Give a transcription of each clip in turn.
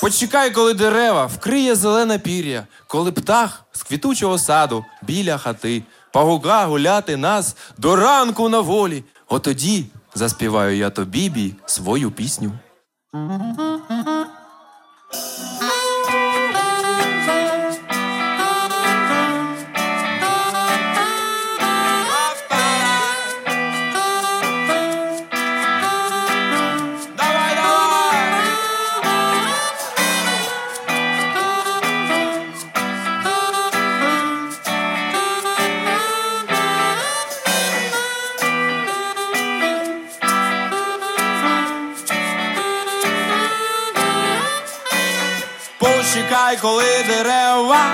Почекай, коли дерева вкриє зелене пір'я, коли птах з квітучого саду біля хати, пагука гуляти нас до ранку на волі. Отоді заспіваю я тобі бі свою пісню. Почекай, коли дерева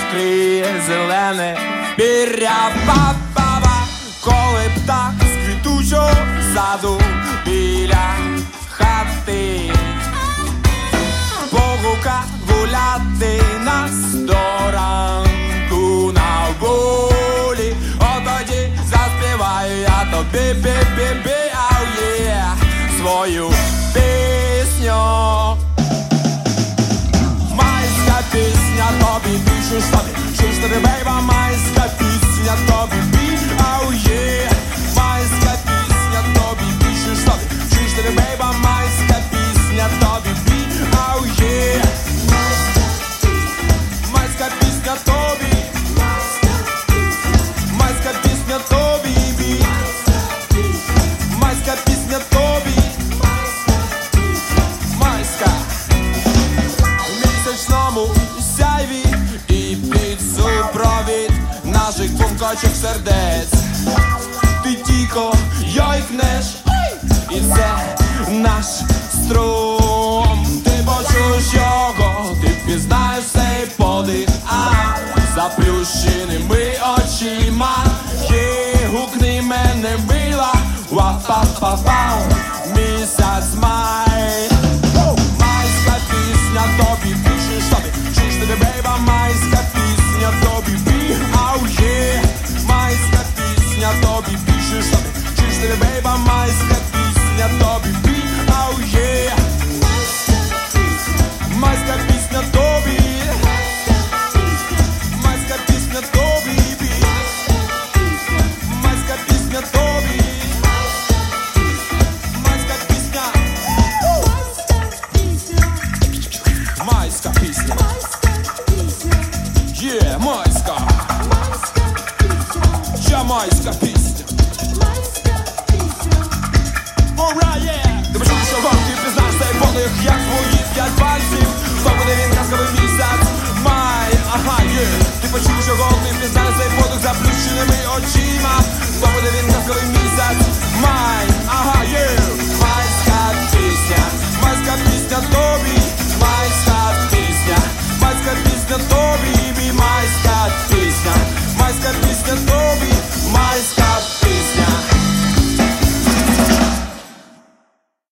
вкриє зелене піря па-па-па коли птах з квітучого саду біля хати. Погука гуляти нас до ранку на волі. Отоді заспіваю я тобі бі-бі-бі, ау є свою наших сердець. Ти тільки йойкнеш, і це наш струм. Ти почуєш його, ти пізнаєш цей подих, а заплющеними очима. Гукни мене мила, ва-па-па-пау, місяць май. Тоби пишешь Чистый бейба майская песня Тоби пи, ау е Майская песня Тоби Майская песня Тоби Майская песня Тоби Майская песня Майская песня Майская песня Yeah, Майская майська пісня. Майська пісня. Урає! Ти почув, що вовки пізнаєш цей подих, як свої п'ять пальців. Хто буде він казковий місяць? Май, ага, є. Ти почув, що вовки пізнаєш цей подих заплющеними очима. Хто буде він казковий місяць? Май, ага, є. Майська пісня, майська пісня тобі, майська пісня, майська пісня тобі, майська пісня, майська пісня тобі. my